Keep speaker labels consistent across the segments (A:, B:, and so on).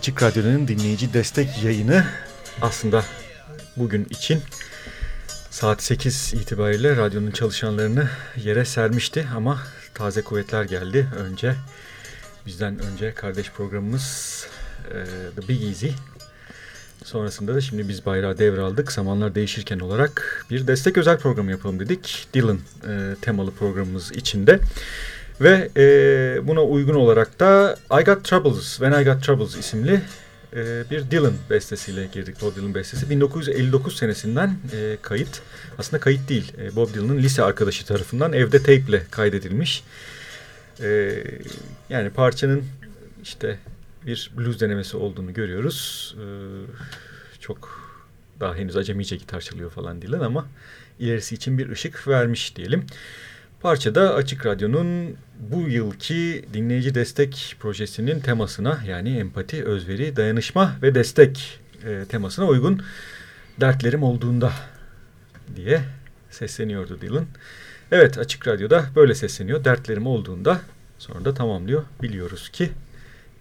A: Açık Radyo'nun dinleyici destek yayını aslında bugün için saat 8 itibariyle radyonun çalışanlarını yere sermişti ama taze kuvvetler geldi. Önce bizden önce kardeş programımız e, The Big Easy. Sonrasında da şimdi biz bayrağı devraldık. Zamanlar değişirken olarak bir destek özel programı yapalım dedik. Dylan e, temalı programımız içinde. Ve e, buna uygun olarak da I Got Troubles, When I Got Troubles isimli e, bir Dylan bestesiyle girdik. Bob Dylan bestesi. 1959 senesinden e, kayıt. Aslında kayıt değil. E, Bob Dylan'ın lise arkadaşı tarafından evde tape kaydedilmiş. E, yani parçanın işte bir blues denemesi olduğunu görüyoruz. E, çok daha henüz acemice gitar çalıyor falan Dylan ama ilerisi için bir ışık vermiş diyelim. Parçada Açık Radyo'nun bu yılki dinleyici destek projesinin temasına yani empati, özveri, dayanışma ve destek e, temasına uygun dertlerim olduğunda diye sesleniyordu Dylan. Evet Açık Radyo'da böyle sesleniyor. Dertlerim olduğunda sonra da tamamlıyor. Biliyoruz ki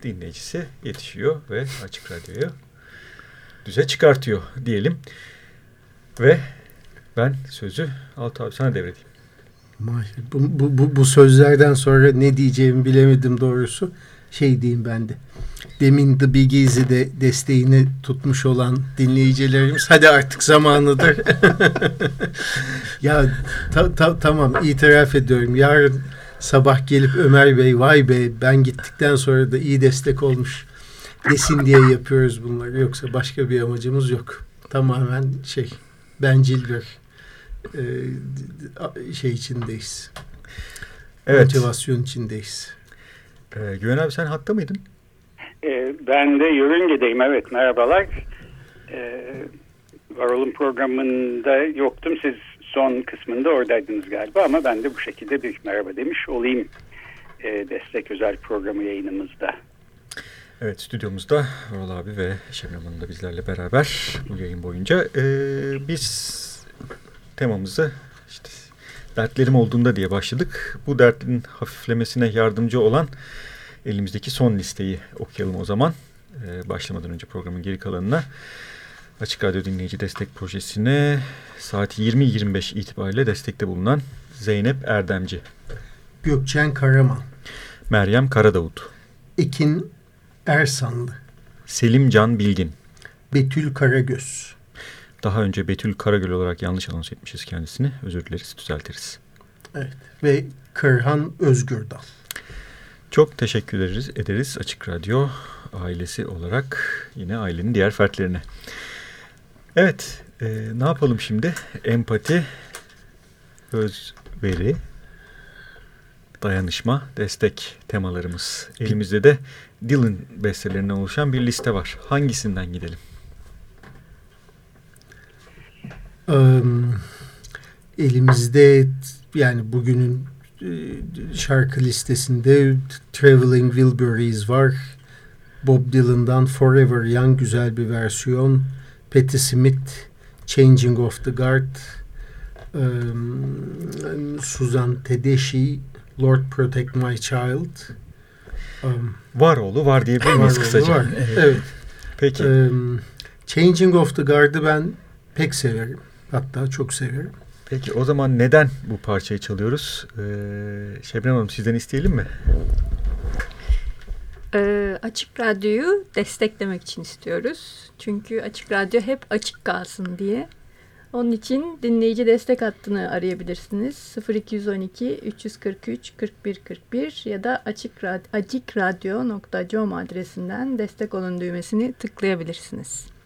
A: dinleyicisi yetişiyor ve Açık Radyo'yu düze çıkartıyor diyelim. Ve ben sözü Altı abi sana devredeyim.
B: Bu, bu, bu, bu sözlerden sonra ne diyeceğimi bilemedim doğrusu. Şey diyeyim ben de. Demin The Big Easy'de desteğini tutmuş olan dinleyicilerimiz hadi artık zamanıdır. ya ta, ta, tamam itiraf ediyorum. Yarın sabah gelip Ömer Bey vay be ben gittikten sonra da iyi destek olmuş desin diye yapıyoruz bunları. Yoksa başka bir amacımız yok. Tamamen şey bencil bir e, şey içindeyiz.
A: Evet.
B: Motivasyon içindeyiz.
A: Ee, Güven abi sen hatta mıydın?
C: Ee, ben de yörüngedeyim evet merhabalar. Ee, Varol'un programında yoktum siz son kısmında oradaydınız galiba ama ben de bu şekilde bir merhaba demiş olayım ee, destek özel programı yayınımızda.
A: Evet stüdyomuzda Varol abi ve Şebnem Hanım da bizlerle beraber bu yayın boyunca ee, biz temamızı işte dertlerim olduğunda diye başladık. Bu dertlerin hafiflemesine yardımcı olan elimizdeki son listeyi okuyalım o zaman. Ee, başlamadan önce programın geri kalanına Açık Radyo Dinleyici Destek Projesi'ne saat 20.25 itibariyle destekte bulunan Zeynep Erdemci,
B: Gökçen Karaman,
A: Meryem Karadavut,
B: Ekin Ersanlı,
A: Selim Can Bilgin,
B: Betül Karagöz.
A: Daha önce Betül Karagöl olarak yanlış anons etmişiz kendisini. Özür dileriz, düzeltiriz.
B: Evet ve Kırhan Özgürdal.
A: Çok teşekkür ederiz, ederiz Açık Radyo ailesi olarak yine ailenin diğer fertlerine. Evet, e, ne yapalım şimdi? Empati, özveri, dayanışma, destek temalarımız. Elimizde de Dylan bestelerinden oluşan bir liste var. Hangisinden gidelim?
B: Elimizde yani bugünün şarkı listesinde Traveling Wilburys var. Bob Dylan'dan Forever Young güzel bir versiyon. Patti Smith, Changing of the Guard, Suzan Tedeschi, Lord Protect My Child.
A: Var oğlu var diyebilir miyiz kısaca?
B: Var. Evet.
A: Peki.
B: Changing of the Guard'ı ben pek severim. Hatta çok severim.
A: Peki o zaman neden bu parçayı çalıyoruz? Ee, Şebnem Hanım sizden isteyelim mi?
D: Ee, açık Radyo'yu desteklemek için istiyoruz. Çünkü Açık Radyo hep açık kalsın diye. Onun için dinleyici destek hattını arayabilirsiniz. 0212 343 41 41 ya da açıkradyo.com adresinden destek olun düğmesini tıklayabilirsiniz.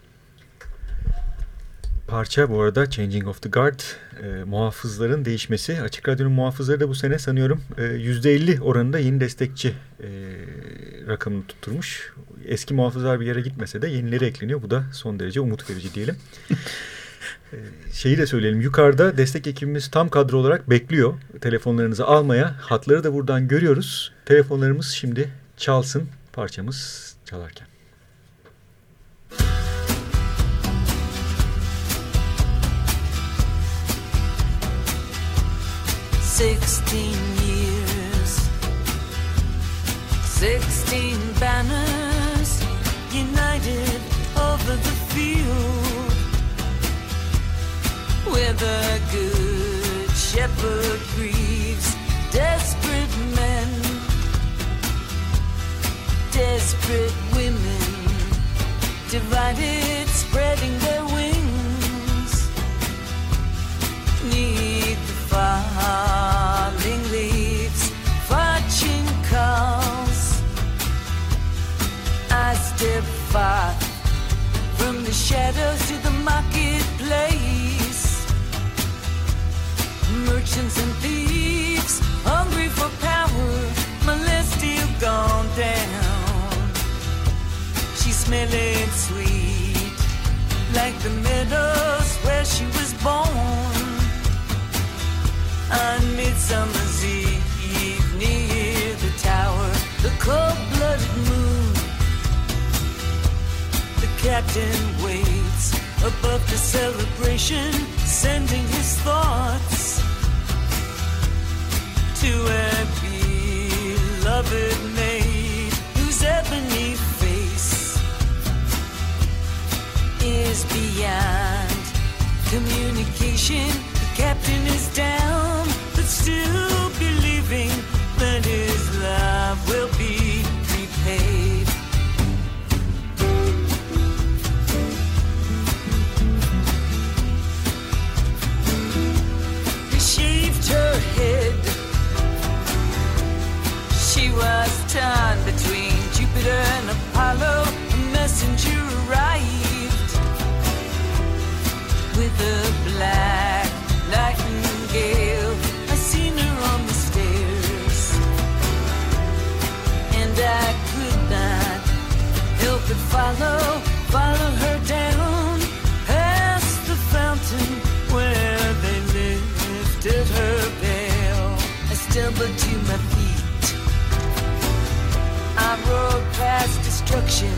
A: Parça bu arada Changing of the Guard e, muhafızların değişmesi. Açık Radyo'nun muhafızları da bu sene sanıyorum e, %50 oranında yeni destekçi e, rakamını tutturmuş. Eski muhafızlar bir yere gitmese de yenileri ekleniyor. Bu da son derece umut verici diyelim. e, şeyi de söyleyelim. Yukarıda destek ekibimiz tam kadro olarak bekliyor. Telefonlarınızı almaya. Hatları da buradan görüyoruz. Telefonlarımız şimdi çalsın parçamız çalarken.
E: Sixteen years, sixteen banners united over the field, where the good shepherd grieves desperate men, desperate women, divided, spreading their from to the marketplace. Merchants and thieves, hungry for power, my gone down. She's smelling sweet, like the meadows where she was born on Midsummer's Eve near the tower, the cold-blooded moon. The captain waits above the celebration, sending his thoughts to a beloved maid whose ebony face is beyond communication. The captain is down, but still believing that his love will be repaid. Was between Jupiter and Apollo. A messenger arrived with a black nightingale. I seen her on the stairs, and I could not help but follow, follow her down past the fountain where they lifted her veil. I stumbled to my. I rode past destruction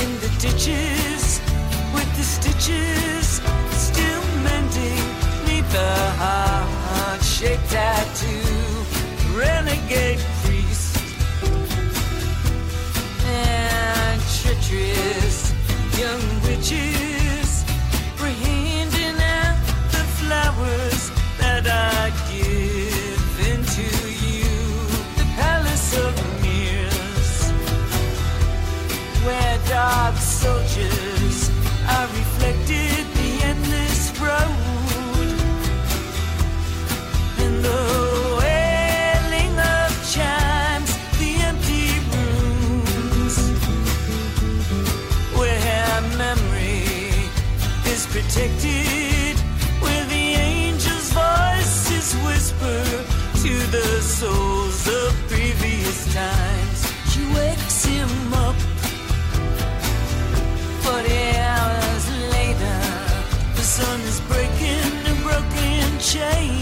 E: in the ditches with the stitches still mending neath the heart shaped tattoo. Renegade priest and treacherous young witches protected, where the angel's voices whisper to the souls of previous times. She wakes him up. Forty hours later, the sun is breaking a broken chain.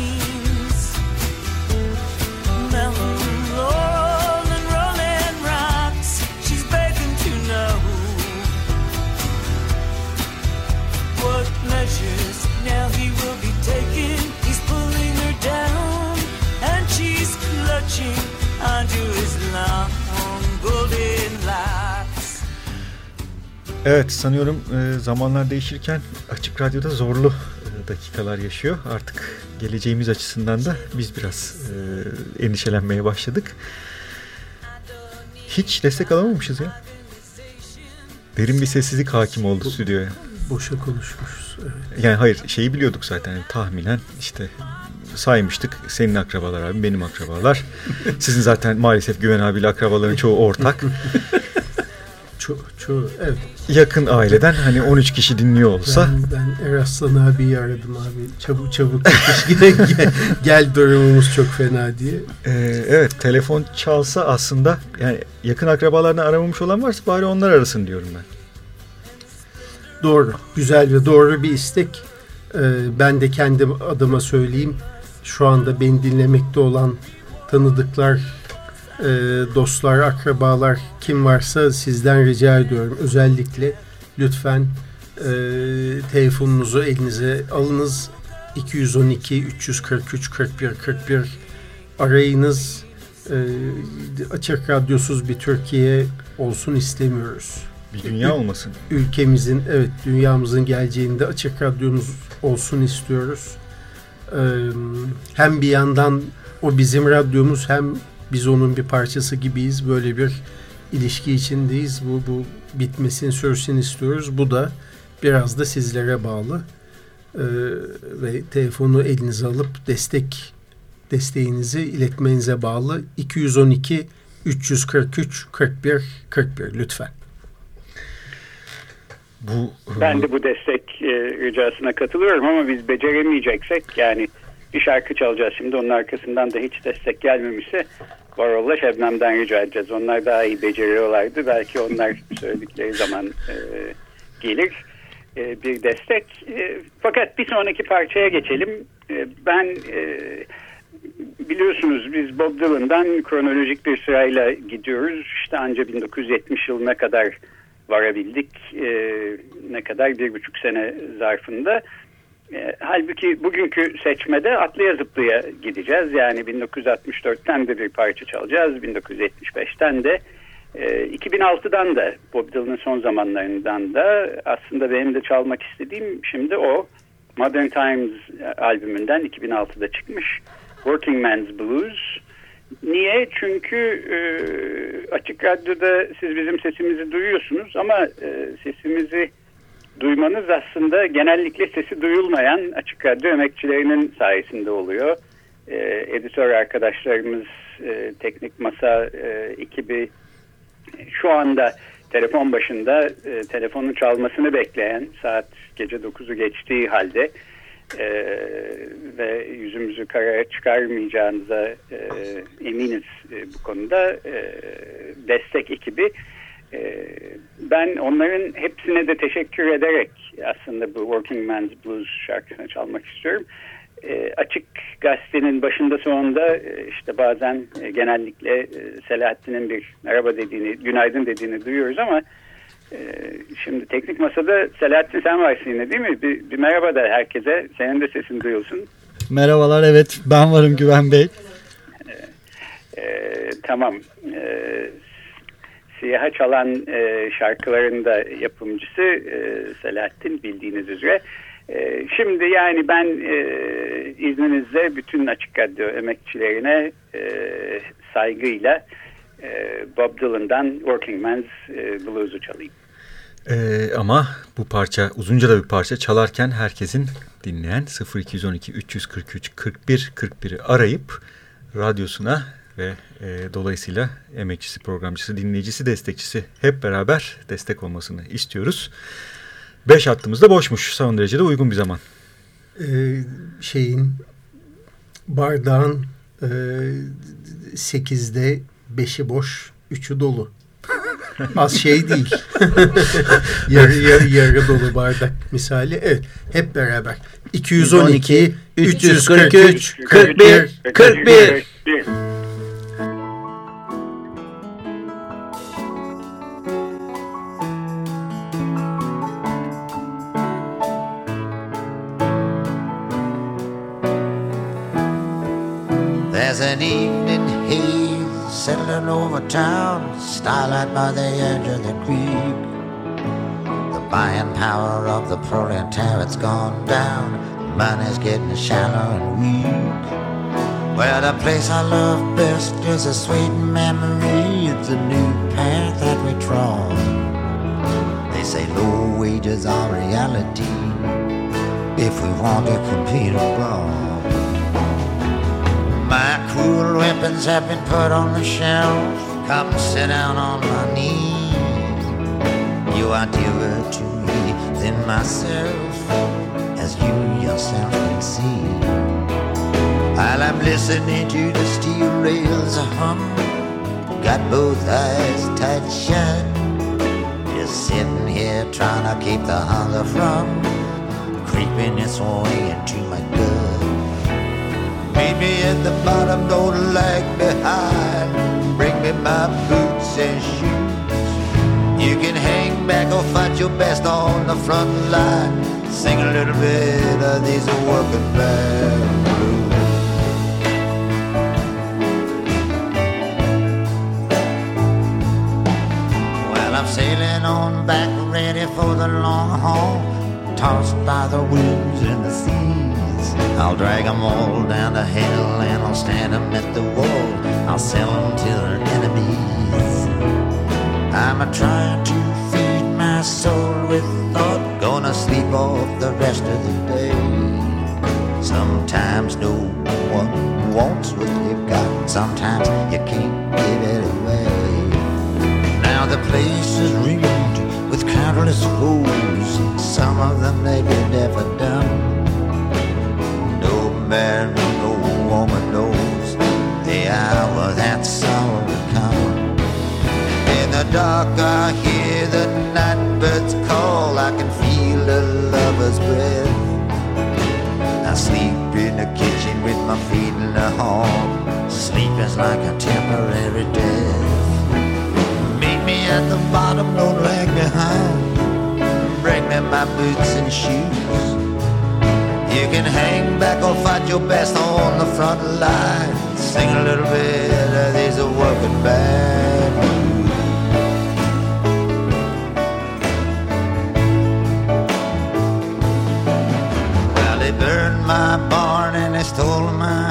A: Evet sanıyorum e, zamanlar değişirken Açık Radyo'da zorlu e, dakikalar yaşıyor. Artık geleceğimiz açısından da biz biraz e, endişelenmeye başladık. Hiç destek alamamışız ya. Derin bir sessizlik hakim oldu stüdyoya.
B: Boşa konuşmuşuz. Evet.
A: Yani hayır şeyi biliyorduk zaten yani tahminen işte saymıştık. Senin akrabalar abi benim akrabalar. Sizin zaten maalesef Güven abiyle akrabaların çoğu ortak.
B: Ço ço evet.
A: Yakın aileden hani 13 kişi dinliyor olsa.
B: Ben, ben Eraslan abiyi aradım abi. Çabuk çabuk gel, gel, gel durumumuz çok fena diye.
A: Ee, evet telefon çalsa aslında yani yakın akrabalarını aramamış olan varsa bari onlar arasın diyorum ben.
B: Doğru. Güzel ve doğru bir istek. Ee, ben de kendi adıma söyleyeyim. Şu anda beni dinlemekte olan tanıdıklar, e, dostlar, akrabalar kim varsa sizden rica ediyorum. Özellikle lütfen e, telefonunuzu elinize alınız. 212 343 41 41 arayınız. E, açık radyosuz bir Türkiye olsun istemiyoruz
A: Bir dünya olmasın.
B: ülkemizin evet dünyamızın geleceğinde açık radyomuz olsun istiyoruz. Ee, hem bir yandan o bizim radyomuz hem biz onun bir parçası gibiyiz. Böyle bir ilişki içindeyiz. Bu bu bitmesin sürsün istiyoruz. Bu da biraz da sizlere bağlı. Ee, ve telefonu elinize alıp destek desteğinizi iletmenize bağlı. 212 343 41 41 lütfen.
A: Bu
C: Ben de bu destek e, ricasına katılıyorum ama biz beceremeyeceksek yani bir şarkı çalacağız şimdi onun arkasından da hiç destek gelmemişse Varol'la Şebnem'den rica edeceğiz. Onlar daha iyi beceriyorlardı. Belki onlar söyledikleri zaman e, gelir e, bir destek. E, fakat bir sonraki parçaya geçelim. E, ben e, biliyorsunuz biz Bob Dylan'dan kronolojik bir sırayla gidiyoruz. İşte anca 1970 yılına kadar varabildik. E, ne kadar bir buçuk sene zarfında. E, halbuki bugünkü seçmede atlıya zıplıya gideceğiz. Yani 1964'ten de bir parça çalacağız. 1975'ten de. E, 2006'dan da Bob Dylan'ın son zamanlarından da aslında benim de çalmak istediğim şimdi o Modern Times albümünden 2006'da çıkmış Working Man's Blues. Niye? Çünkü e, açık radyoda siz bizim sesimizi duyuyorsunuz ama e, sesimizi duymanız aslında genellikle sesi duyulmayan açık radyo emekçilerinin sayesinde oluyor. E, editör arkadaşlarımız, e, teknik masa e, ekibi şu anda telefon başında e, telefonun çalmasını bekleyen saat gece 9'u geçtiği halde e, ve yüzümüzü karaya çıkarmayacağınıza e, eminiz e, bu konuda e, destek ekibi. E, ben onların hepsine de teşekkür ederek aslında bu Working Man's Blues şarkısını çalmak istiyorum. E, açık gazetenin başında sonunda e, işte bazen e, genellikle e, Selahattin'in bir merhaba dediğini, günaydın dediğini duyuyoruz ama e, şimdi teknik masada Selahattin sen varsın yine değil mi? Bir, bir merhaba da herkese. Senin de sesin duyulsun.
F: Merhabalar evet ben varım Güven Bey.
C: E, tamam. E, Siyaha çalan e, şarkıların da yapımcısı e, Selahattin bildiğiniz üzere. E, şimdi yani ben e, izninizle bütün Açık Radyo emekçilerine e, saygıyla e, Bob Dylan'dan Working Man's e, Blues'u çalayım.
A: Ee, ama bu parça uzunca da bir parça çalarken herkesin dinleyen 0212 343 41 41'i arayıp radyosuna ve e, dolayısıyla emekçisi, programcısı, dinleyicisi, destekçisi hep beraber destek olmasını istiyoruz. Beş hattımız da boşmuş. Son derecede uygun bir zaman.
B: Ee, şeyin bardağın e, sekizde beşi boş, üçü dolu. Az şey değil. yarı, yarı, yarı dolu bardak misali. Evet. Hep beraber. 212, 343, 41, 41.
G: 41. Town, starlight by the edge of the creek. The buying power of the proletariat's gone down, money's getting shallow and weak. Well, the place I love best is a sweet memory. It's a new path that we trod. They say low wages are reality if we want to compete abroad. My cruel weapons have been put on the shelf. Come sit down on my knee. You are dearer to me than myself, as you yourself can see. While I'm listening to the steel rails hum, got both eyes tight shut. Just sitting here trying to keep the hunger from creeping its way into my gut. Meet me at the bottom, don't lag behind. Bring me my boots and shoes. You can hang back or fight your best on the front line. Sing a little bit of these working band blues. Well, I'm sailing on back, ready for the long haul. Tossed by the winds and the I'll drag 'em all down to hell and I'll stand 'em at the wall. I'll sell 'em to their enemies. I'm a trying to feed my soul with thought. Gonna sleep off the rest of the day. Sometimes no one wants what you've got. Sometimes you can't give it away. Now the place is ringed with countless foes. Some of them they be never done. Man, no woman knows the hour that sorrow will come. In the dark, I hear the night birds call. I can feel a lover's breath. I sleep in the kitchen with my feet in the hall. Sleep is like a temporary death. Meet me at the bottom, don't lag behind. Bring me my boots and shoes. You can hang back or fight your best on the front line. Sing a little bit of these working band. Well, they burned my barn and they stole my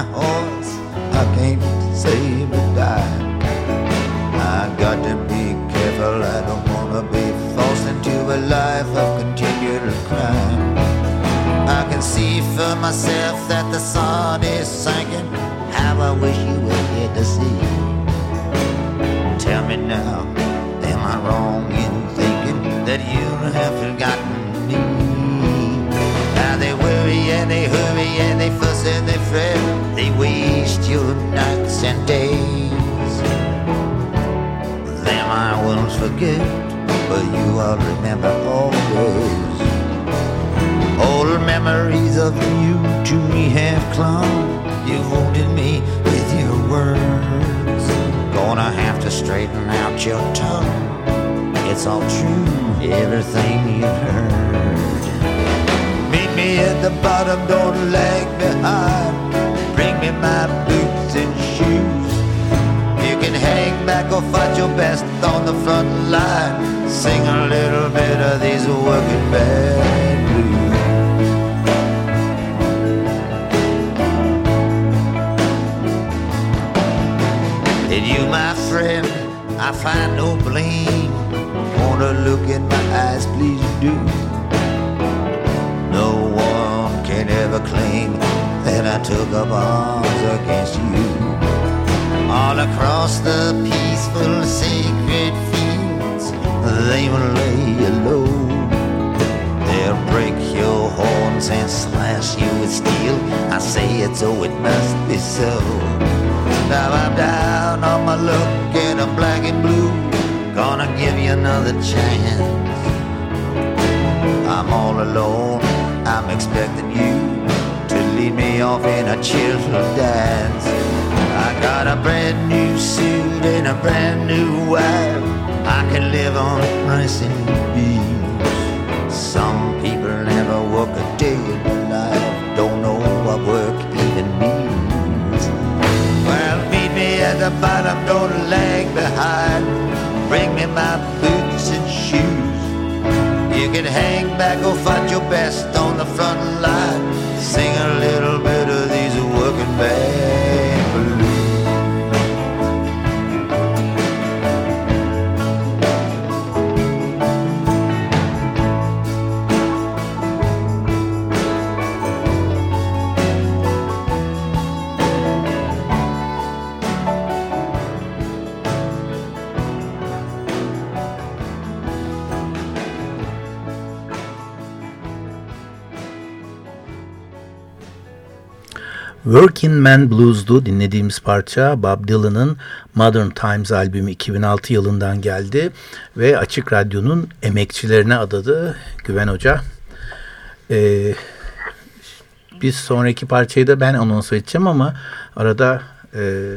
G: for myself that the sun is sinking. How I wish you were here to see. Tell me now, am I wrong in thinking that you have forgotten me? Now they worry and they hurry and they fuss and they fret. They waste your nights and days. Them I won't forget, but you I'll remember always. Memories of you to me have clung. You wounded me with your words. Gonna have to straighten out your tongue. It's all true, everything you've heard. Meet me at the bottom, don't lag behind. Bring me my boots and shoes. You can hang back or fight your best on the front line. Sing a little bit of these working band blues. You, my friend, I find no blame. Wanna look in my eyes, please do. No one can ever claim that I took up arms against you. All across the peaceful, sacred fields, they will lay you low. They'll break your horns and slash you with steel. I say it so it must be so. Now I'm down on my luck and I'm black and blue. Gonna give you another chance. I'm all alone. I'm expecting you to lead me off in a cheerful dance. I got a brand new suit and a brand new wife. I can live on rice and beans. Some people never work bottom, don't lag behind. Bring me my boots and shoes. You can hang back or fight your best on the front line. Sing a little bit Working
H: Man Blues'du dinlediğimiz parça Bob Dylan'ın Modern Times albümü 2006 yılından geldi ve Açık Radyo'nun emekçilerine adadı Güven Hoca. Ee, bir sonraki parçayı da ben anons edeceğim ama arada e,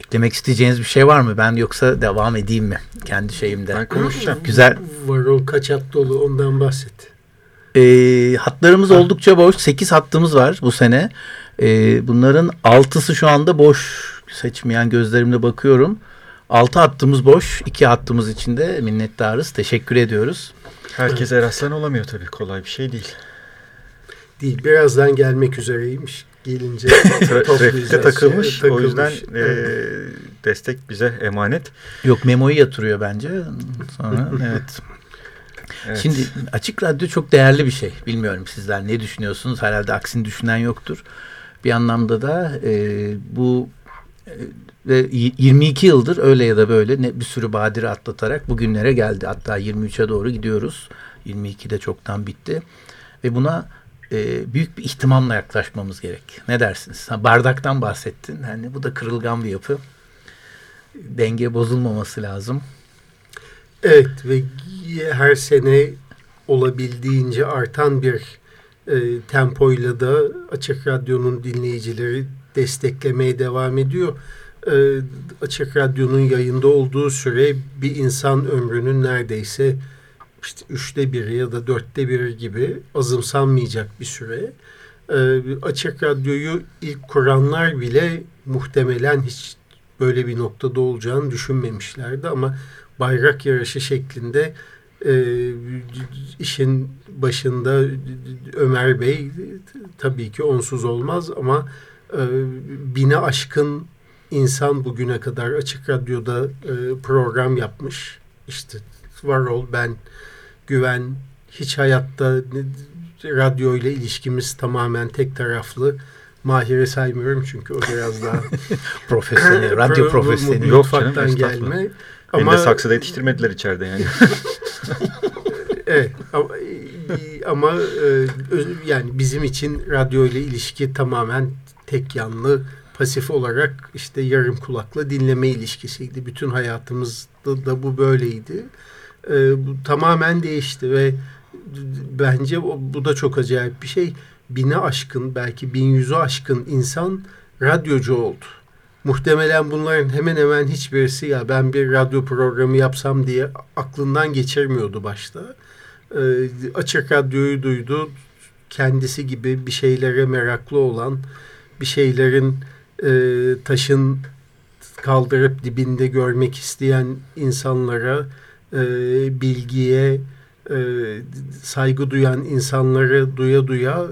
H: eklemek isteyeceğiniz bir şey var mı? Ben yoksa devam edeyim mi kendi şeyimde?
A: Ben konuşacağım.
H: Güzel.
B: Varol kaç hat dolu ondan bahset.
H: E, hatlarımız oldukça boş. 8 hattımız var bu sene. E, bunların 6'sı şu anda boş. Seçmeyen gözlerimle bakıyorum. 6 hattımız boş. 2 hattımız içinde minnettarız. Teşekkür ediyoruz.
A: Herkes Eraslan olamıyor tabii. Kolay bir şey değil.
B: Değil. Birazdan gelmek üzereymiş. Gelince.
A: Trafikte takılmış.
B: Şey, takılmış.
A: O yüzden e,
B: Evet.
A: destek bize emanet.
H: Yok memoyu yatırıyor bence. Sonra evet.
A: Evet.
H: Şimdi açık radyo çok değerli bir şey. Bilmiyorum sizler ne düşünüyorsunuz? Herhalde aksini düşünen yoktur. Bir anlamda da e, bu e, ve y- 22 yıldır öyle ya da böyle ne, bir sürü badire atlatarak bugünlere geldi. Hatta 23'e doğru gidiyoruz. 22 de çoktan bitti. Ve buna e, büyük bir ihtimamla yaklaşmamız gerek. Ne dersiniz? Ha, bardaktan bahsettin. Hani bu da kırılgan bir yapı. Denge bozulmaması lazım.
B: Evet ve her sene olabildiğince artan bir e, tempoyla da Açık Radyo'nun dinleyicileri desteklemeye devam ediyor. E, Açık Radyo'nun yayında olduğu süre bir insan ömrünün neredeyse işte üçte biri ya da dörtte biri gibi azımsanmayacak bir süre. E, Açık Radyo'yu ilk kuranlar bile muhtemelen hiç böyle bir noktada olacağını düşünmemişlerdi ama bayrak yarışı şeklinde e, işin başında Ömer Bey tabii ki onsuz olmaz ama e, bine aşkın insan bugüne kadar Açık Radyo'da e, program yapmış. İşte Varol, ben, Güven, hiç hayatta radyo ile ilişkimiz tamamen tek taraflı. Mahir'i saymıyorum çünkü o biraz daha
H: profesyonel, radyo profesyoneli.
A: Yok canım,
B: mutfaktan gelme.
A: Beni
B: Ama
A: de saksıda yetiştirmediler içeride yani.
B: evet ama, ama e, yani bizim için radyo ile ilişki tamamen tek yanlı pasif olarak işte yarım kulakla dinleme ilişkisiydi. Bütün hayatımızda da bu böyleydi. E, bu tamamen değişti ve bence bu da çok acayip bir şey. Bine aşkın belki bin yüzü aşkın insan radyocu oldu. Muhtemelen bunların hemen hemen hiçbirisi ya ben bir radyo programı yapsam diye aklından geçirmiyordu başta. Ee, açık radyoyu duydu. Kendisi gibi bir şeylere meraklı olan, bir şeylerin e, taşın kaldırıp dibinde görmek isteyen insanlara, e, bilgiye e, saygı duyan insanları duya duya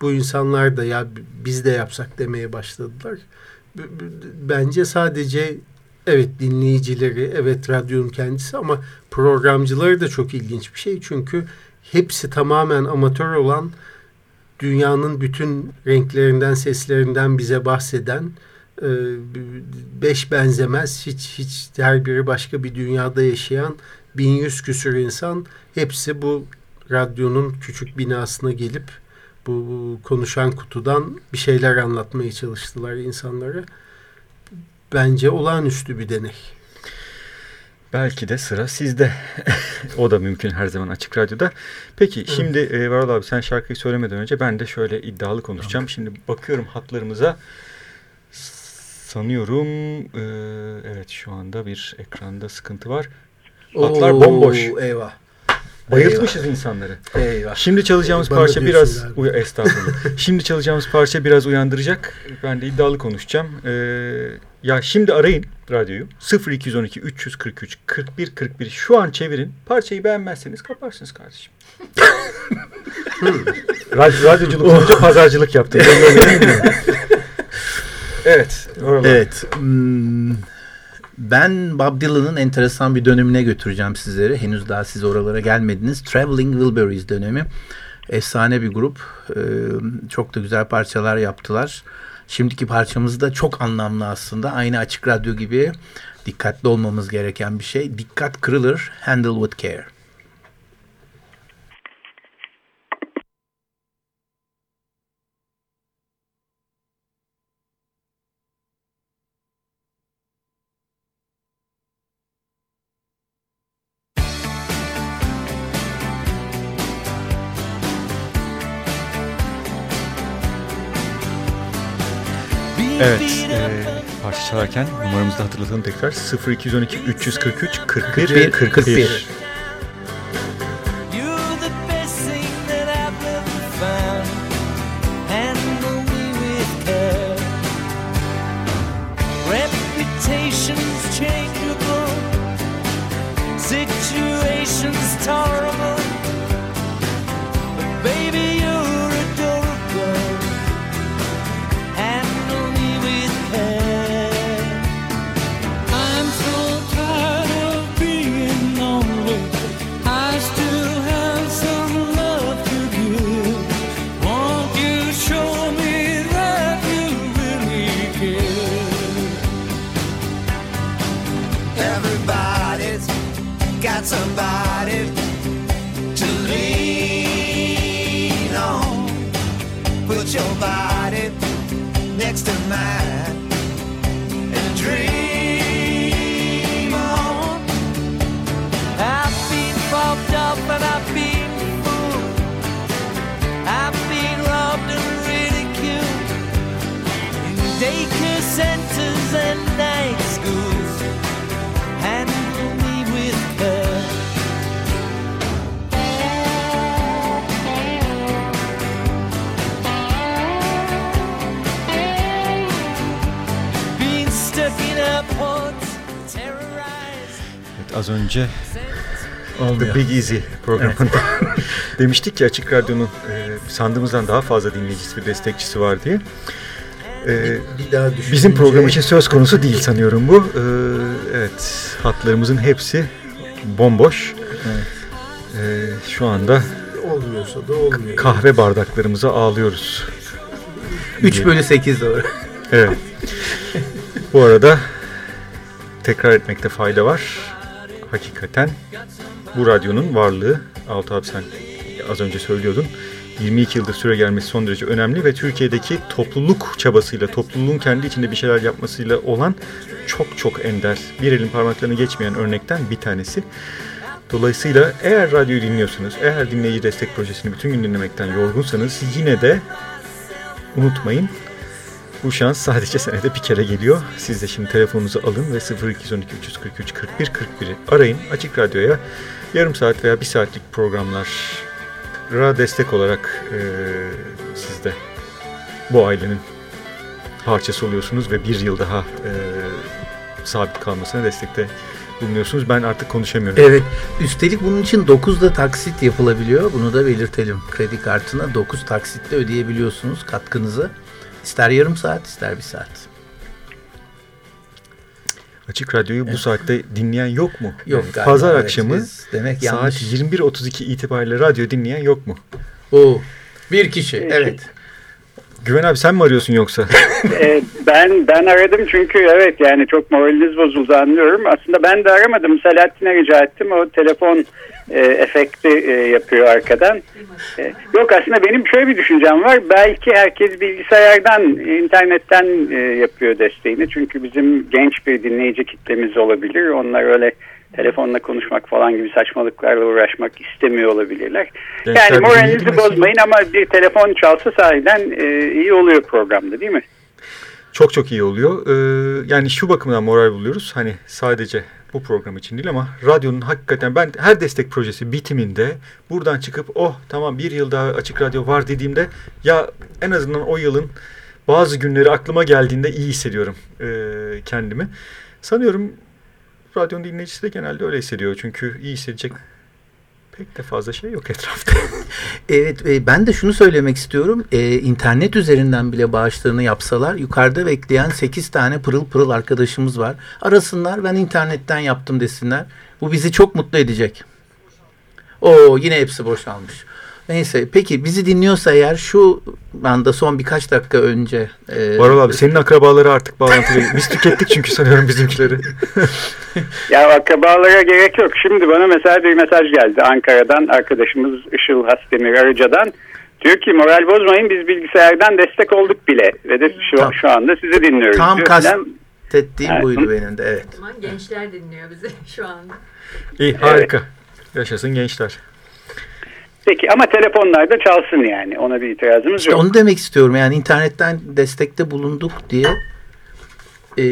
B: bu insanlar da ya biz de yapsak demeye başladılar. Bence sadece evet dinleyicileri, evet radyonun kendisi ama programcıları da çok ilginç bir şey. Çünkü hepsi tamamen amatör olan dünyanın bütün renklerinden, seslerinden bize bahseden e, beş benzemez hiç hiç her biri başka bir dünyada yaşayan bin yüz küsür insan hepsi bu radyonun küçük binasına gelip bu konuşan kutudan bir şeyler anlatmaya çalıştılar insanlara. Bence olağanüstü bir deney.
A: Belki de sıra sizde. o da mümkün her zaman Açık Radyo'da. Peki şimdi e, Varol abi sen şarkıyı söylemeden önce ben de şöyle iddialı konuşacağım. Şimdi bakıyorum hatlarımıza. Sanıyorum e, evet şu anda bir ekranda sıkıntı var. Hatlar
H: Oo,
A: bomboş.
H: Eyvah.
A: Bayıltmışız insanları.
H: Eyvah.
A: Şimdi çalacağımız
B: Bana
A: parça biraz uy estağfurullah. şimdi çalacağımız parça biraz uyandıracak. Ben de iddialı konuşacağım. Ee, ya şimdi arayın radyoyu. 0212 343 41 41 şu an çevirin. Parçayı beğenmezseniz kaparsınız kardeşim. Radyo, radyoculuk olunca pazarcılık yaptım. evet. oralar.
H: Evet. hmm, Ben Bob Dylan'ın enteresan bir dönemine götüreceğim sizleri. Henüz daha siz oralara gelmediniz. Traveling Wilburys dönemi. Efsane bir grup. Ee, Çok da güzel parçalar yaptılar. Şimdiki parçamız da çok anlamlı aslında. Aynı açık radyo gibi dikkatli olmamız gereken bir şey. Dikkat kırılır, handle with care.
A: Evet. E, parça çalarken numaramızı hatırlatalım tekrar. 0212 343 41 41.
H: 41.
A: Programında demiştik ki Açık Radyo'nun e, sandığımızdan daha fazla dinleyicisi ve destekçisi var diye. E,
B: Bir daha düşününce...
A: bizim program için söz konusu değil sanıyorum bu. E, evet, hatlarımızın hepsi bomboş. E, şu anda
B: Olmuyorsa da olmuyor.
A: kahve bardaklarımıza ağlıyoruz.
H: 3 bölü 8 doğru.
A: Evet. Bu arada tekrar etmekte fayda var. Hakikaten bu radyonun varlığı, Altı abi sen az önce söylüyordun, 22 yıldır süre gelmesi son derece önemli ve Türkiye'deki topluluk çabasıyla, topluluğun kendi içinde bir şeyler yapmasıyla olan çok çok ender, bir elin parmaklarını geçmeyen örnekten bir tanesi. Dolayısıyla eğer radyoyu dinliyorsanız, eğer dinleyici destek projesini bütün gün dinlemekten yorgunsanız yine de unutmayın bu şans sadece senede bir kere geliyor. Siz de şimdi telefonunuzu alın ve 0212 343 41 41'i arayın. Açık Radyo'ya yarım saat veya bir saatlik programlara destek olarak e, siz bu ailenin parçası oluyorsunuz ve bir yıl daha e, sabit kalmasına destekte bulunuyorsunuz. Ben artık konuşamıyorum.
H: Evet. Üstelik bunun için 9 da taksit yapılabiliyor. Bunu da belirtelim. Kredi kartına 9 taksitle ödeyebiliyorsunuz katkınızı. İster yarım saat ister bir saat.
A: Açık Radyo'yu bu saatte dinleyen yok mu?
H: Yok galiba,
A: Pazar
H: evet.
A: akşamı
H: Biz demek
A: saat
H: yanlış.
A: 21.32 itibariyle radyo dinleyen yok mu?
H: Oo, bir kişi evet.
A: Güven abi sen mi arıyorsun yoksa?
C: Ee, ben ben aradım çünkü evet yani çok moraliniz bozuldu anlıyorum. Aslında ben de aramadım. Selahattin'e rica ettim. O telefon e, efekti e, yapıyor arkadan. E, yok aslında benim şöyle bir düşüncem var. Belki herkes bilgisayardan, internetten e, yapıyor desteğini. Çünkü bizim genç bir dinleyici kitlemiz olabilir. Onlar öyle telefonla konuşmak falan gibi saçmalıklarla uğraşmak istemiyor olabilirler.
A: Gençler
C: yani moralinizi bozmayın ama bir telefon çalsa sahiden e, iyi oluyor programda değil mi?
A: Çok çok iyi oluyor. Ee, yani şu bakımdan moral buluyoruz. Hani sadece bu program için değil ama radyonun hakikaten ben her destek projesi bitiminde buradan çıkıp oh tamam bir yıl daha açık radyo var dediğimde ya en azından o yılın bazı günleri aklıma geldiğinde iyi hissediyorum e, kendimi. Sanıyorum radyonun dinleyicisi de genelde öyle hissediyor. Çünkü iyi hissedecek pek de fazla şey yok etrafta.
H: Evet e, ben de şunu söylemek istiyorum. E, internet üzerinden bile bağışlarını yapsalar yukarıda bekleyen 8 tane pırıl pırıl arkadaşımız var. Arasınlar ben internetten yaptım desinler. Bu bizi çok mutlu edecek. O yine hepsi boşalmış. Neyse peki bizi dinliyorsa eğer şu anda son birkaç dakika önce. E,
A: Varol abi senin akrabaları artık bağlantılı. Biz tükettik çünkü sanıyorum bizimkileri.
C: Ya akrabalara gerek yok. Şimdi bana mesela bir mesaj geldi Ankara'dan arkadaşımız Işıl Hasdemir Arıca'dan. Diyor ki moral bozmayın biz bilgisayardan destek olduk bile ve de şu,
H: Tam-
C: şu anda sizi dinliyoruz.
H: Tam
C: diyor
H: kast-
C: filan.
H: Tettiğim
C: Evet.
H: buydu benim de evet.
D: O zaman gençler dinliyor bizi şu anda.
A: İyi harika. Yaşasın gençler.
C: Peki ama telefonlarda çalsın yani ona bir itirazımız
H: İşte
C: yok.
H: onu demek istiyorum. Yani internetten destekte bulunduk diye e,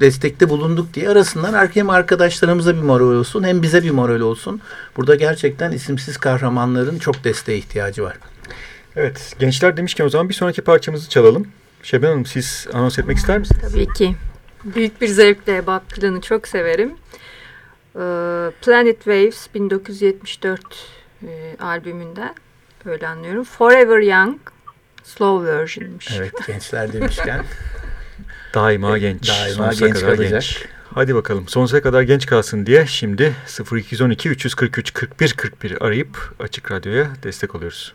H: destekte bulunduk diye arasından hem arkadaşlarımıza bir moral olsun hem bize bir moral olsun. Burada gerçekten isimsiz kahramanların çok desteğe ihtiyacı var.
A: Evet gençler demişken o zaman bir sonraki parçamızı çalalım. Şebnem Hanım siz anons etmek ister misiniz?
D: Tabii ki. Büyük bir zevkle Bob Dylan'ı çok severim. Ee, Planet Waves 1974 e, albümünden öyle anlıyorum. Forever Young slow version'mış.
H: Evet gençler demişken
A: Daima genç.
H: Daima
A: sonsuza
H: genç
A: kadar
H: kalacak.
A: genç. Hadi bakalım sonsuza kadar genç kalsın diye şimdi 0212 343 41 41 arayıp Açık Radyo'ya destek oluyoruz.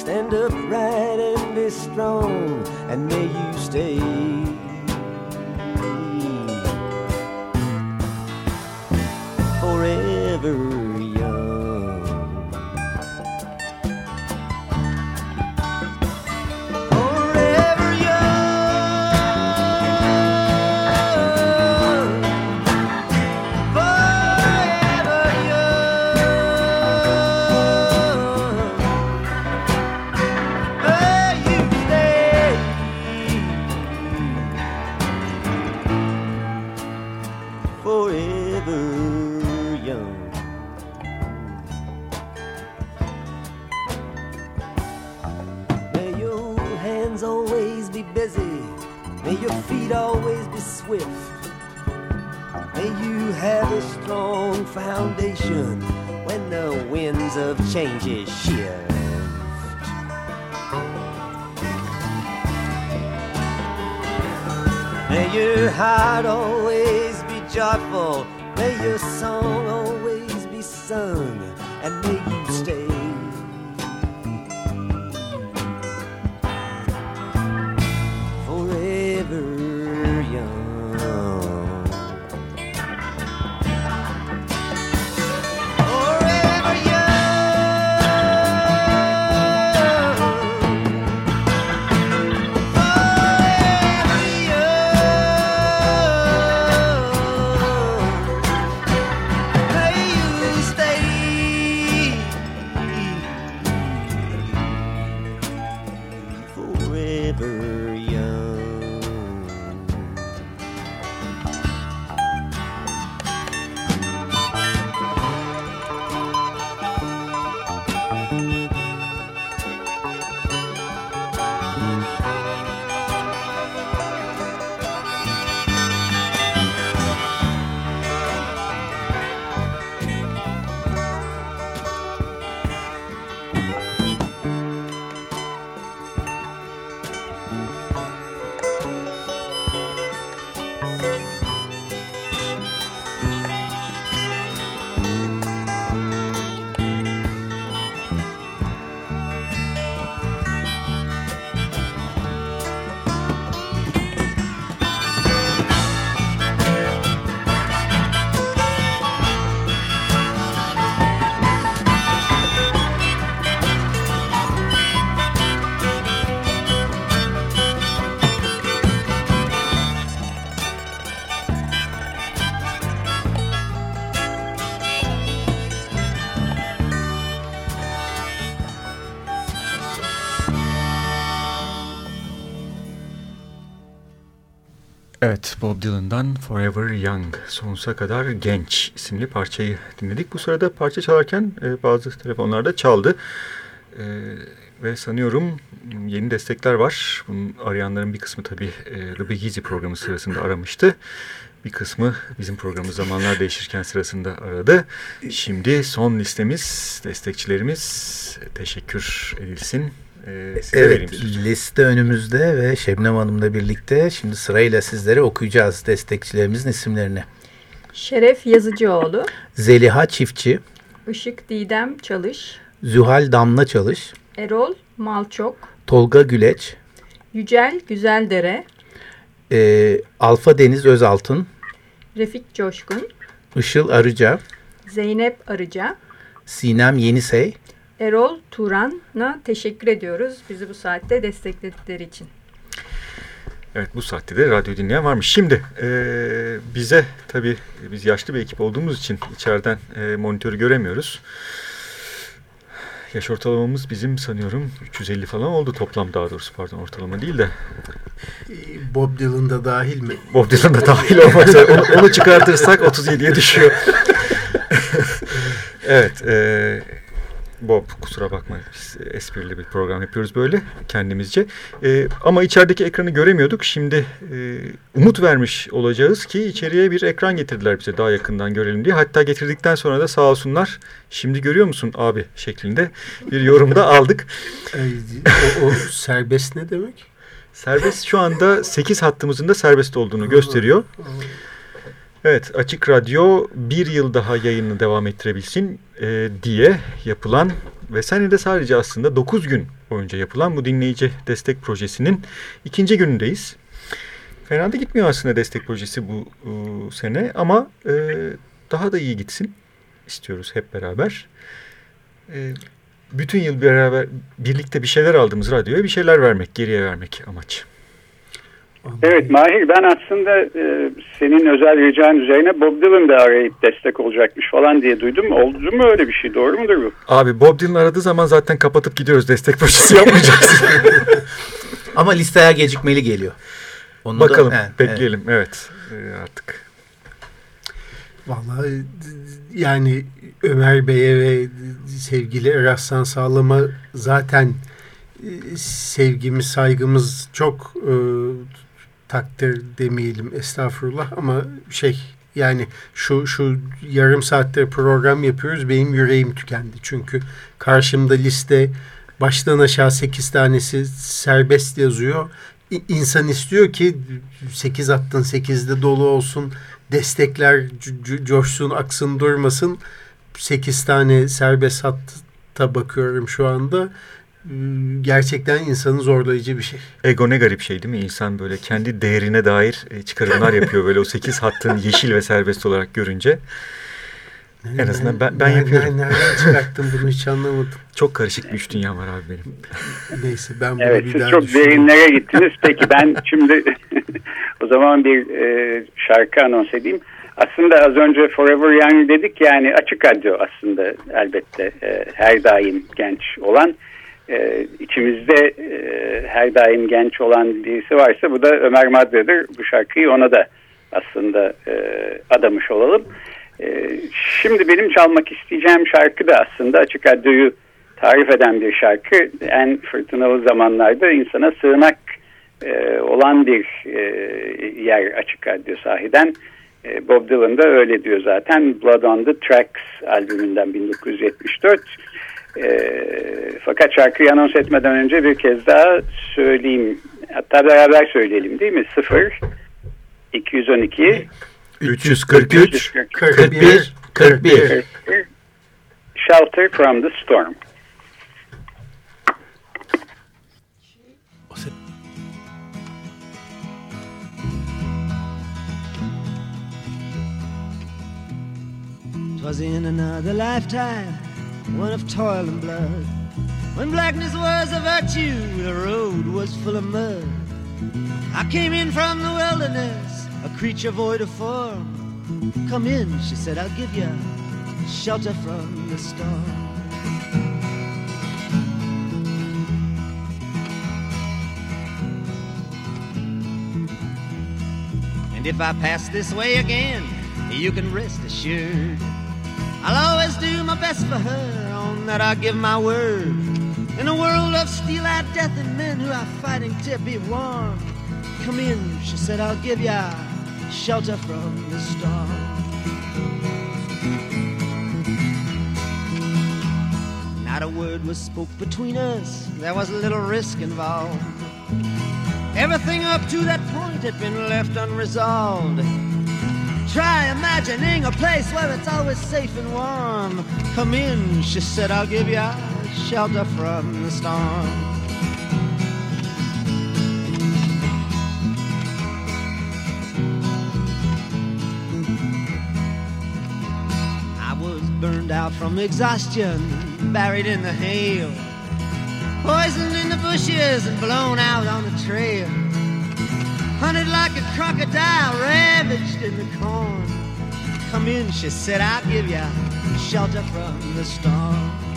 I: Stand upright and be strong, and may you stay. Forever
A: Bob Dylan'dan Forever Young, Sonsuza Kadar Genç isimli parçayı dinledik. Bu sırada parça çalarken e, bazı telefonlarda çaldı. E, ve sanıyorum yeni destekler var. Bunun arayanların bir kısmı tabii e, The Big programı sırasında aramıştı. Bir kısmı bizim programı zamanlar değişirken sırasında aradı. Şimdi son listemiz, destekçilerimiz teşekkür edilsin. E, size
H: Evet, liste önümüzde ve Şebnem Hanım'la birlikte. Şimdi sırayla sizlere okuyacağız destekçilerimizin isimlerini.
D: Şeref Yazıcıoğlu,
H: Zeliha Çiftçi,
D: Işık Didem Çalış,
H: Zühal Damla Çalış,
D: Erol Malçok,
H: Tolga Güleç,
D: Yücel Güzeldere,
H: e, Alfa Deniz Özaltın,
D: Refik Coşkun,
H: Işıl Arıca,
D: Zeynep Arıca,
H: Sinem Yenisey,
D: Erol Turan'a teşekkür ediyoruz bizi bu saatte destekledikleri için.
A: Evet bu saatte de radyo dinleyen varmış. Şimdi e, bize tabii biz yaşlı bir ekip olduğumuz için içeriden e, monitörü göremiyoruz. Yaş ortalamamız bizim sanıyorum 350 falan oldu toplam daha doğrusu pardon ortalama değil de.
B: Bob Dylan da dahil mi?
A: Bob Dylan da dahil olmak üzere. Onu, onu çıkartırsak 37'ye düşüyor. evet. E, Bob kusura bakma biz esprili bir program yapıyoruz böyle kendimizce. E, ama içerideki ekranı göremiyorduk. Şimdi e, umut vermiş olacağız ki içeriye bir ekran getirdiler bize daha yakından görelim diye. Hatta getirdikten sonra da sağ olsunlar şimdi görüyor musun abi şeklinde bir yorumda aldık.
B: O, o serbest ne demek?
A: Serbest şu anda 8 hattımızın da serbest olduğunu gösteriyor. Evet Açık Radyo bir yıl daha yayını devam ettirebilsin e, diye yapılan ve senede sadece aslında 9 gün boyunca yapılan bu dinleyici destek projesinin ikinci günündeyiz. Fena da gitmiyor aslında destek projesi bu e, sene ama e, daha da iyi gitsin istiyoruz hep beraber. E, bütün yıl beraber birlikte bir şeyler aldığımız radyoya bir şeyler vermek, geriye vermek amaç.
C: Evet Mahir ben aslında e, senin özel rican üzerine Bob Dylan da arayıp destek olacakmış falan diye duydum. Oldu mu öyle bir şey doğru mudur bu?
A: Abi Bob Dylan aradığı zaman zaten kapatıp gidiyoruz. Destek projesi yapmayacağız.
H: Ama listeye gecikmeli geliyor. Onu
A: Bakalım
H: da, he,
A: bekleyelim. Evet, Ee, artık.
B: Vallahi yani Ömer Bey'e ve sevgili Eraslan Sağlam'a zaten e, sevgimiz, saygımız çok e, takdir demeyelim estağfurullah ama şey Yani şu şu yarım saatte program yapıyoruz. Benim yüreğim tükendi. Çünkü karşımda liste baştan aşağı 8 tanesi serbest yazıyor. İnsan istiyor ki 8 attın 8'de dolu olsun. Destekler co- co- coşsun, aksın, durmasın. 8 tane serbest hatta bakıyorum şu anda. Ee, Gerçekten insanı zorlayıcı bir şey.
A: Ego ne garip şey değil mi? İnsan böyle kendi değerine dair e, çıkarımlar yapıyor böyle o 8 hattın yeşil ve serbest olarak görünce. En azından ben, ben
B: Nereden-
A: yapıyorum.
B: Nereden çıkarttın bunu hiç anlamadım.
A: Çok karışık bir üç dünya var abi benim.
B: Neyse ben bunu
C: Evet
B: bir
C: siz
B: daha
C: çok derinlere gittiniz. Peki ben şimdi o zaman bir e, şarkı anons edeyim. Aslında az önce Forever Young dedik yani açık radyo aslında elbette e, her daim genç olan. E, içimizde e, her daim genç olan birisi varsa bu da Ömer Madre'dir. Bu şarkıyı ona da aslında e, adamış olalım. E, şimdi benim çalmak isteyeceğim şarkı da aslında açık radyoyu tarif eden bir şarkı. En fırtınalı zamanlarda insana sığınak olan bir yer açık radyo sahiden. Bob Dylan da öyle diyor zaten. Blood on the Tracks albümünden 1974. E, fakat şarkıyı anons etmeden önce bir kez daha söyleyeyim. Hatta beraber söyleyelim değil mi? 0 212
H: 343
B: 41
H: 41
C: Shelter from the Storm.
I: Twas in another lifetime, one of toil and blood. When blackness was a virtue, the road was full of mud. I came in from the wilderness, a creature void of form. Come in, she said, I'll give you shelter from the storm. And if I pass this way again, you can rest assured. I'll always my best for her, on that I give my word. In a world of steel-eyed death and men who are fighting to be warm. Come in, she said, I'll give ya shelter from the storm. Not a word was spoke between us, there was a little risk involved. Everything up to that point had been left unresolved. Try imagining a place where it's always safe and warm. Come in, she said, I'll give you shelter from the storm. I was burned out from exhaustion, buried in the hail, poisoned in the bushes and blown out on the trail. Hunted like a crocodile, ravaged in the corn. Come in, she said, I'll give you shelter from the storm.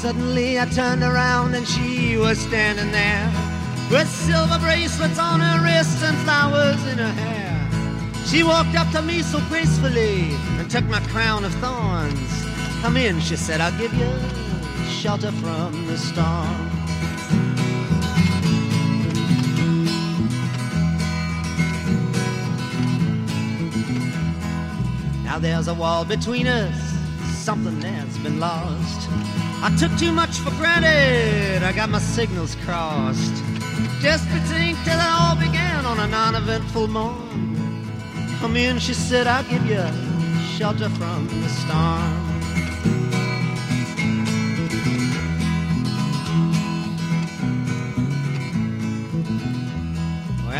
I: Suddenly I turned around and she was standing there with silver bracelets on her wrists and flowers in her hair. She walked up to me so gracefully and took my crown of thorns. Come in, she said, I'll give you shelter from the storm. Now there's a wall between us, something that's been lost. I took too much for granted, I got my signals crossed. Just between till it all began on a non-eventful morn. Come in, she said, I'll give you shelter from the storm.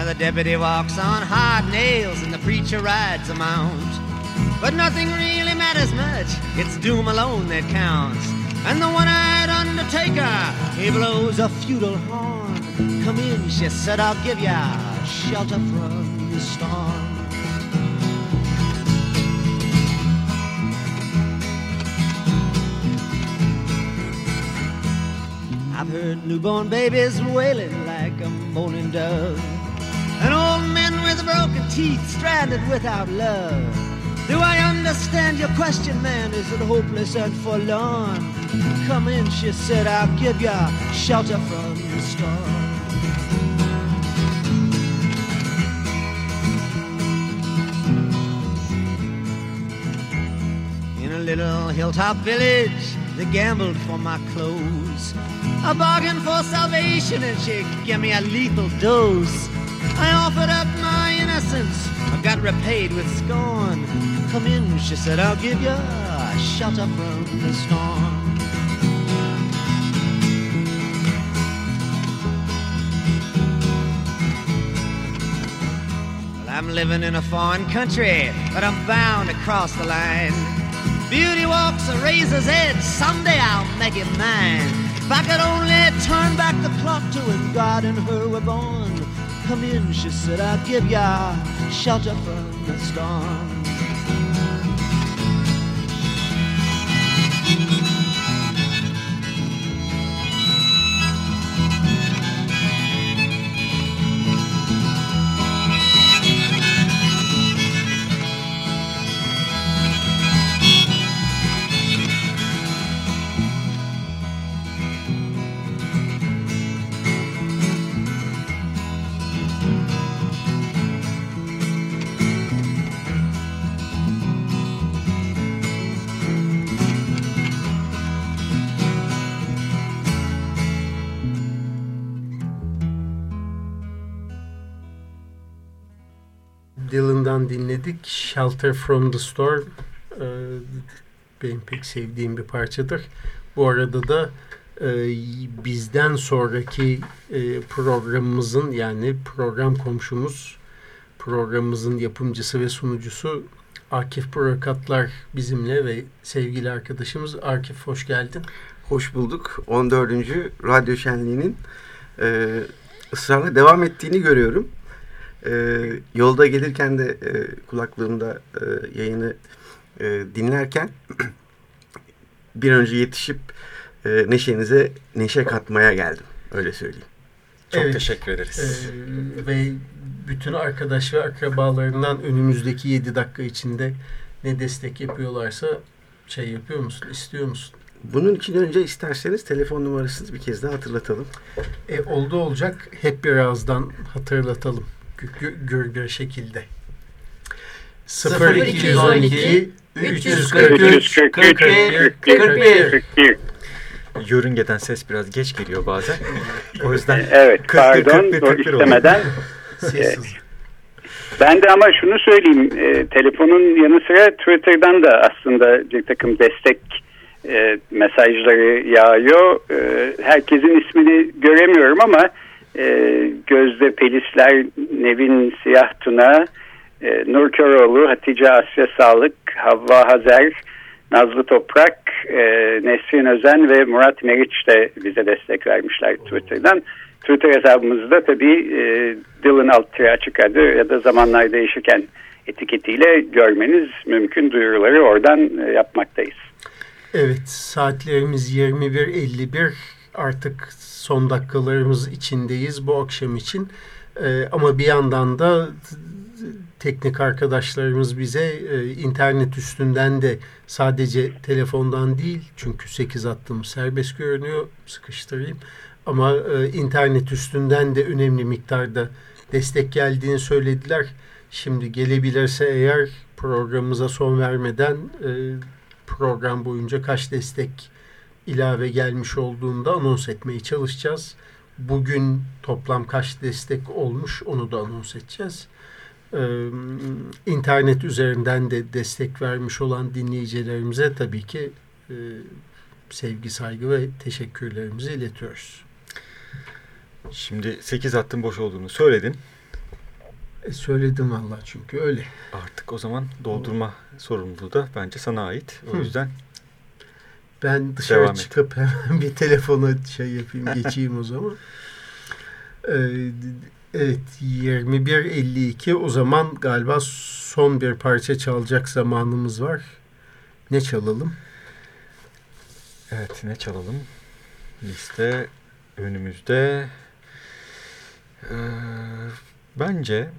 I: The deputy walks on hard nails and the preacher rides a mount. But nothing really matters much, it's doom alone that counts. And the one-eyed undertaker, he blows a feudal horn. Come in, she said, I'll give ya shelter from the storm. I've heard newborn babies wailing like a moaning dove. And old men with broken teeth stranded without love. Do I understand your question, man? Is it hopeless and forlorn? Come in, she said, I'll give you shelter from the storm. In a little hilltop village, they gambled for my clothes. I bargained for salvation and she gave me a lethal dose. I offered up my innocence, I got repaid with scorn. Come in, she said, I'll give you shelter from the storm. Well, I'm living in a foreign country, but I'm bound to cross the line. Beauty walks a razor's edge, someday I'll make it mine. If I could only turn back the clock to when God and her were born. Come in, she said, I'll give ya shelter from the storm.
B: Dylan'dan dinledik. Shelter from the Storm. Ee, benim pek sevdiğim bir parçadır. Bu arada da e, bizden sonraki e, programımızın yani program komşumuz programımızın yapımcısı ve sunucusu Akif Prokatlar bizimle ve sevgili arkadaşımız Akif hoş geldin.
J: Hoş bulduk. 14. Radyo Şenliği'nin e, ısrarla devam ettiğini görüyorum. E, yolda gelirken de e, kulaklığımda e, yayını e, dinlerken bir önce yetişip e, neşenize neşe katmaya geldim. Öyle söyleyeyim.
A: Çok
B: Evet.
A: teşekkür ederiz.
B: Ee, ve bütün arkadaş ve akrabalarından önümüzdeki 7 dakika içinde ne destek yapıyorlarsa şey yapıyor musun, istiyor musun?
J: Bunun için önce isterseniz telefon numarasını bir kez daha hatırlatalım.
B: E, oldu olacak hep birazdan hatırlatalım bir şekilde. 0212 343 41 41
A: Yörüngeden ses biraz geç geliyor bazen. O yüzden
C: Evet
A: 41,
C: pardon
A: 41,
C: o
A: 41 oluyor.
C: istemeden.
B: Sessiz.
C: Ben de ama şunu söyleyeyim e, telefonun yanı sıra Twitter'dan da aslında bir takım destek e, mesajları yağıyor. E, herkesin ismini göremiyorum ama e, Gözde Pelisler, Nevin Siyah Tuna, e, Nur Köroğlu, Hatice Asya Sağlık, Havva Hazer, Nazlı Toprak, e, Nesrin Özen ve Murat Meriç de bize destek vermişler Twitter'dan. Twitter hesabımızda tabii e, Dylan Altı Açık adı ya da zamanlar değişirken etiketiyle görmeniz mümkün. Duyuruları oradan e, yapmaktayız.
B: Evet saatlerimiz 21.51 artık son dakikalarımız içindeyiz bu akşam için. Ee, ama bir yandan da teknik arkadaşlarımız bize e, internet üstünden de sadece telefondan değil çünkü 8 hattımız serbest görünüyor sıkıştırayım ama e, internet üstünden de önemli miktarda destek geldiğini söylediler. Şimdi gelebilirse eğer programımıza son vermeden e, program boyunca kaç destek ilave gelmiş olduğunda anons etmeye çalışacağız. Bugün toplam kaç destek olmuş onu da anons edeceğiz. Ee, internet üzerinden de destek vermiş olan dinleyicilerimize tabii ki e, sevgi, saygı ve teşekkürlerimizi iletiyoruz.
A: Şimdi 8 hattın boş olduğunu söyledin.
B: E, söyledim valla çünkü öyle.
A: Artık o zaman doldurma sorumluluğu da bence sana ait. O
B: Hı.
A: yüzden
B: Ben dışarı
A: Devam et.
B: çıkıp hemen bir telefona şey yapayım geçeyim o zaman. Ee, evet 21.52 o zaman galiba son bir parça çalacak zamanımız var. Ne çalalım?
A: evet ne çalalım? Liste önümüzde. Ee, bence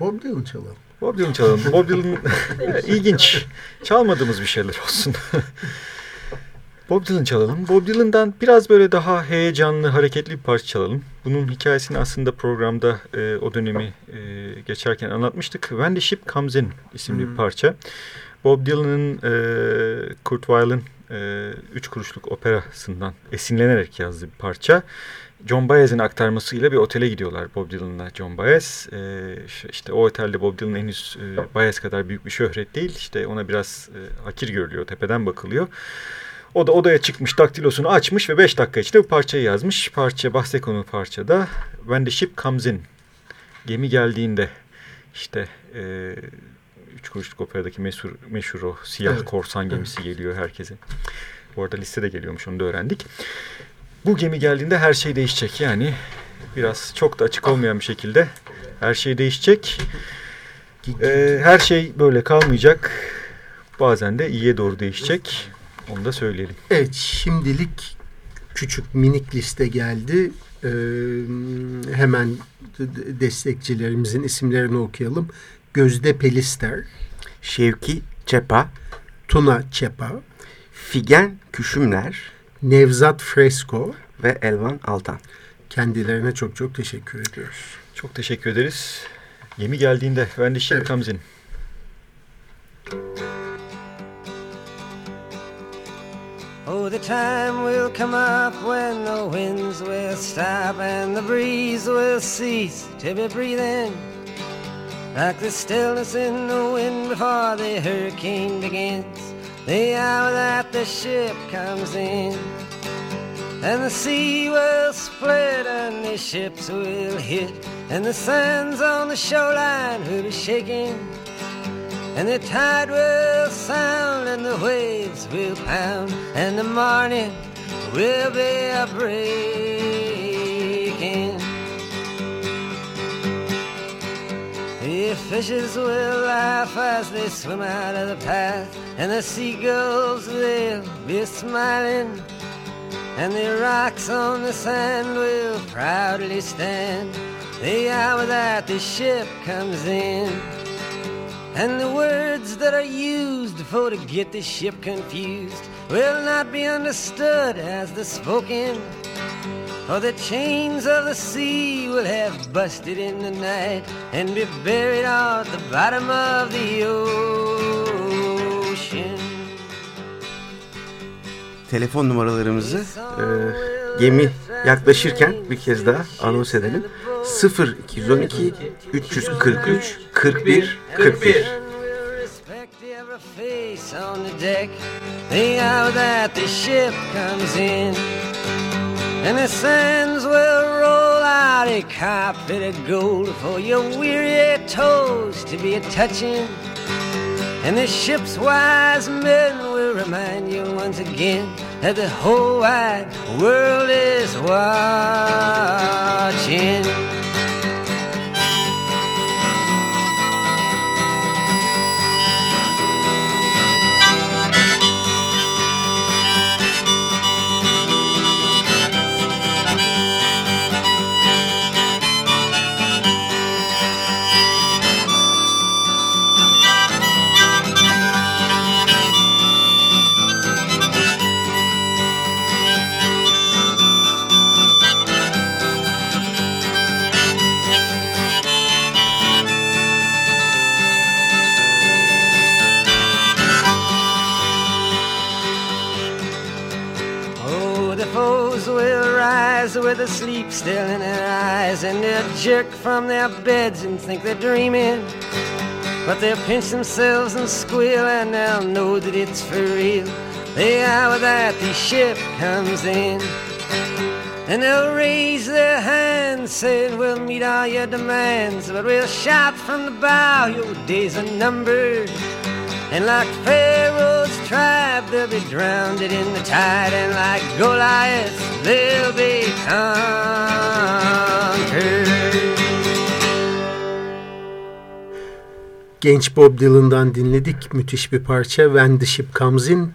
B: Bob Dylan çalalım.
A: Bob Dylan çalalım. Bob Dylan ilginç. Çalmadığımız bir şeyler olsun. Bob Dylan çalalım. Bob Dylan'dan biraz böyle daha heyecanlı, hareketli bir parça çalalım. Bunun hikayesini aslında programda e, o dönemi e, geçerken anlatmıştık. When the Ship Comes In isimli
J: Hmm.
A: bir parça. Bob Dylan'ın e, Kurt Weill'ın e, Üç Kuruşluk Operası'ndan esinlenerek yazdığı bir parça. John Baez'in aktarmasıyla bir otele gidiyorlar Bob Dylan'la John Baez. Ee, işte o otelde Bob Dylan henüz e, Baez kadar büyük bir şöhret değil. İşte ona biraz e, hakir görülüyor, tepeden bakılıyor. O da odaya çıkmış, daktilosunu açmış ve 5 dakika içinde bu parçayı yazmış. Parça, bahse konu parçada When the Ship Comes In. Gemi geldiğinde işte e, Üç Kuruşluk Opera'daki meşhur, meşhur o siyah
B: Evet.
A: korsan gemisi geliyor herkese. Bu arada listede geliyormuş onu da öğrendik. Bu gemi geldiğinde her şey değişecek. Yani biraz çok da açık olmayan bir şekilde her şey değişecek. Ee, her şey böyle kalmayacak. Bazen de iyiye doğru değişecek. Onu da söyleyelim.
B: Evet şimdilik küçük minik liste geldi. Ee, hemen destekçilerimizin isimlerini okuyalım. Gözde Pelister,
J: Şevki Çepa,
B: Tuna Çepa,
J: Figen Küşümler
B: Nevzat Fresko
J: ve Elvan Altan.
B: Kendilerine çok çok teşekkür ediyoruz.
A: Çok teşekkür ederiz. Gemi geldiğinde When the Ship Comes
I: the time will come up when the winds will stop and the breeze will cease to be breathing. Like the stillness in the wind before the hurricane begins. The hour that the ship comes in. And the sea will split and the ships will hit. And the sands on the shoreline will be shaking. And the tide will sound and the waves will pound. And the morning will be a breaking. The fishes will laugh as they swim out of the path. And the seagulls will be smiling. And the rocks on the sand will proudly stand the hour that the ship comes in. And the words that are used for to get the ship confused will not be understood as the spoken. For the chains of the sea will have busted in the night and be buried at the bottom of the ocean.
J: Telefon numaralarımızı e, gemi yaklaşırken bir kez daha anons edelim. 0212 343 41 41
I: Respect every face on the deck the hour that the ship comes in. And the sands will roll out a carpet of gold for your weary toes to be a touching. And the ship's wise men will remind you once again that the whole wide world is watching. Jerk from their beds and think they're dreaming. But they'll pinch themselves and squeal, and they'll know that it's for real. The hour that the ship comes in. And they'll raise their hands, saying, We'll meet all your demands, but we'll shout from the bow, Your days are numbered. And like Pharaoh's tribe, they'll be drowned in the tide, and like Goliath, they'll be conquered.
B: Genç Bob Dylan'dan dinledik. Müthiş bir parça. When the Ship Comes In.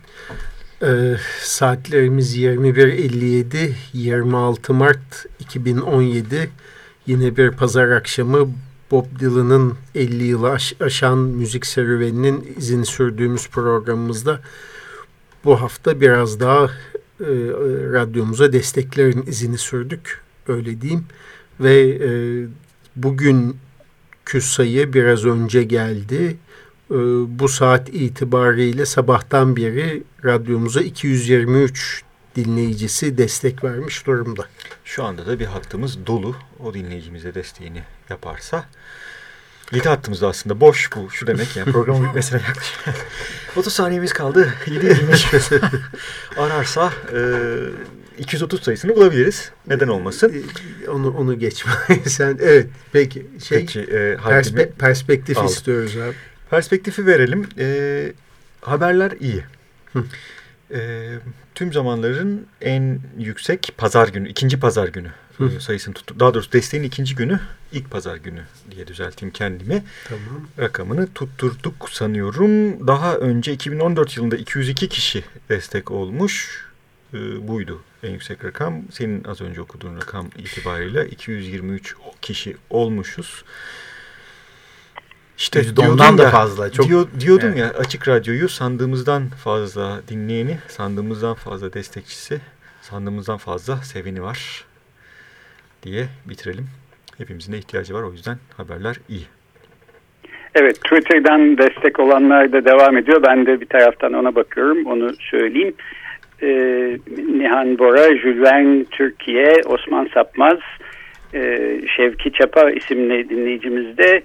B: Ee, saatlerimiz 21.57. 26 Mart 2017. Yine bir pazar akşamı Bob Dylan'ın 50 yılı aş- aşan müzik serüveninin izini sürdüğümüz programımızda bu hafta biraz daha e, radyomuza desteklerin izini sürdük. Öyle diyeyim. Ve e, bugünkü sayı biraz önce geldi. E, bu saat itibariyle sabahtan beri radyomuza 223 dinleyicisi destek vermiş durumda.
A: Şu anda da bir hattımız dolu. O dinleyicimize desteğini yaparsa. 7 hattımızda aslında boş bu. Şu demek yani programın bitmesine yaklaşık 30 saniyemiz kaldı. 7 ararsa e, 230 sayısını bulabiliriz. Neden olmasın?
B: E, onu onu geçme. Sen evet peki şey peki, e, perspe perspektif aldım. istiyoruz abi.
A: Perspektifi verelim. E, haberler iyi. E, tüm zamanların en yüksek pazar günü, ikinci pazar günü Hı. E, sayısını tuttuk. Daha doğrusu desteğin ikinci günü ilk pazar günü diye düzelteyim kendimi.
B: Tamam.
A: Rakamını tutturduk sanıyorum. Daha önce 2014 yılında 202 kişi destek olmuş. E, buydu en yüksek rakam. Senin az önce okuduğun rakam itibariyle 223 kişi olmuşuz.
H: İşte ondan da fazla. Çok,
A: diyor, diyordum evet. ya açık radyoyu sandığımızdan fazla dinleyeni, sandığımızdan fazla destekçisi, sandığımızdan fazla seveni var diye bitirelim. Hepimizin de ihtiyacı var o yüzden haberler iyi.
C: Evet Twitter'dan destek olanlar da devam ediyor. Ben de bir taraftan ona bakıyorum onu söyleyeyim. Ee, Nihan Bora, Jülven Türkiye, Osman Sapmaz, e, Şevki Çapa isimli dinleyicimiz de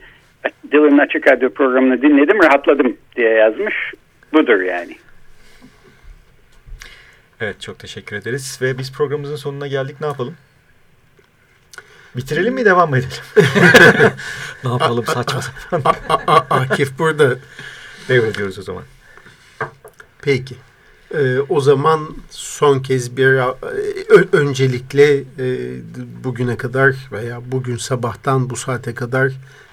C: Dylan'ın Açık Radyo programını dinledim rahatladım diye yazmış. Budur yani.
A: Evet çok teşekkür ederiz ve biz programımızın sonuna geldik ne yapalım? Bitirelim mi devam mı edelim? ne yapalım saçma sapan.
B: Akif burada.
A: Devrediyoruz o zaman.
B: Peki. Ee, o zaman son kez bir e, öncelikle e, bugüne kadar veya bugün sabahtan bu saate kadar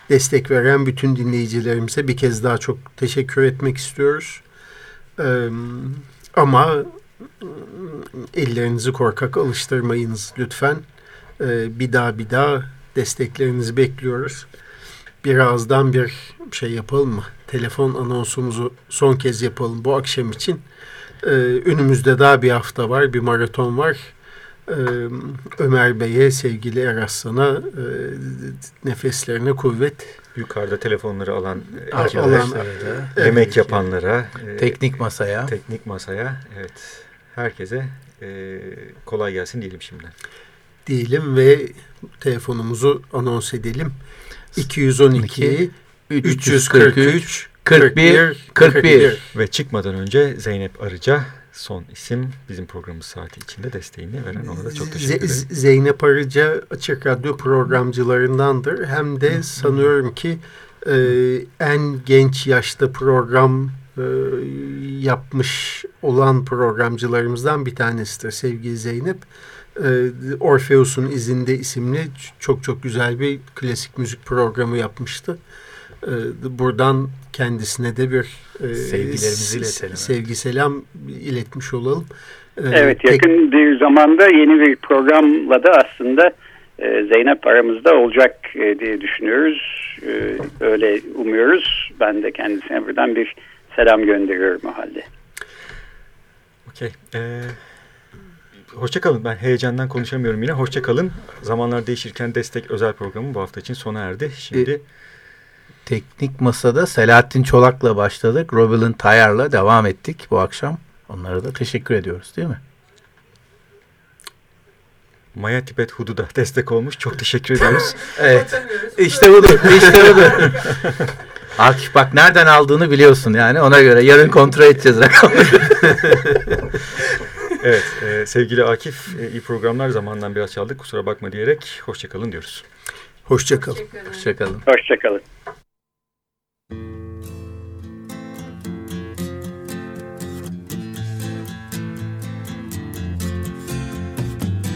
B: destek veren bütün dinleyicilerimize bir kez daha çok teşekkür etmek istiyoruz. Ee, ama ellerinizi korkak alıştırmayınız lütfen. Ee, bir daha bir daha desteklerinizi bekliyoruz. Birazdan bir şey yapalım mı? Telefon anonsumuzu son kez yapalım bu akşam için. Ee, önümüzde daha bir hafta var, bir maraton var. Ee, Ömer Bey'e, sevgili Eraslan'a e, nefeslerine kuvvet.
A: Yukarıda telefonları alan arkadaşlara, evet, yemek yapanlara,
H: e, teknik masaya,
A: teknik masaya, evet herkese e, kolay gelsin diyelim şimdi.
B: Diyelim ve telefonumuzu anons edelim. 212 343 41 41
A: ve çıkmadan önce Zeynep Arıca son isim bizim programımız saati içinde desteğini veren ona da çok teşekkür ederim.
B: Zeynep Arıca Açık Radyo programcılarındandır. Hem de sanıyorum ki e, en genç yaşta program e, yapmış olan programcılarımızdan bir tanesidir sevgili Zeynep. E, Orpheus'un izinde isimli çok çok güzel bir klasik müzik programı yapmıştı. E, buradan kendisine de bir
H: e, sevgilerimizi iletelim.
B: Sevgi selam iletmiş olalım.
C: E, evet yakın bir zamanda yeni bir programla da aslında Zeynep aramızda olacak diye düşünüyoruz. Öyle umuyoruz. Ben de kendisine buradan bir selam gönderiyorum o halde.
A: Okey. Ee, hoşçakalın. Ben heyecandan konuşamıyorum yine. Hoşçakalın. Zamanlar değişirken destek özel programı bu hafta için sona erdi. Şimdi... E,
H: teknik masada Selahattin Çolak'la başladık. Robin Tayar'la devam ettik bu akşam. Onlara da teşekkür ediyoruz değil mi?
A: Maya Tibet Hudu'da destek olmuş. Çok teşekkür ediyoruz.
H: evet. İşte budur. İşte budur. Akif bak nereden aldığını biliyorsun yani. Ona göre yarın kontrol edeceğiz rakamları.
A: evet. E, sevgili Akif e, iyi programlar zamandan biraz çaldık. Kusura bakma diyerek hoşçakalın diyoruz.
B: Hoşçakalın.
H: Hoşçakalın.
C: Hoşçakalın.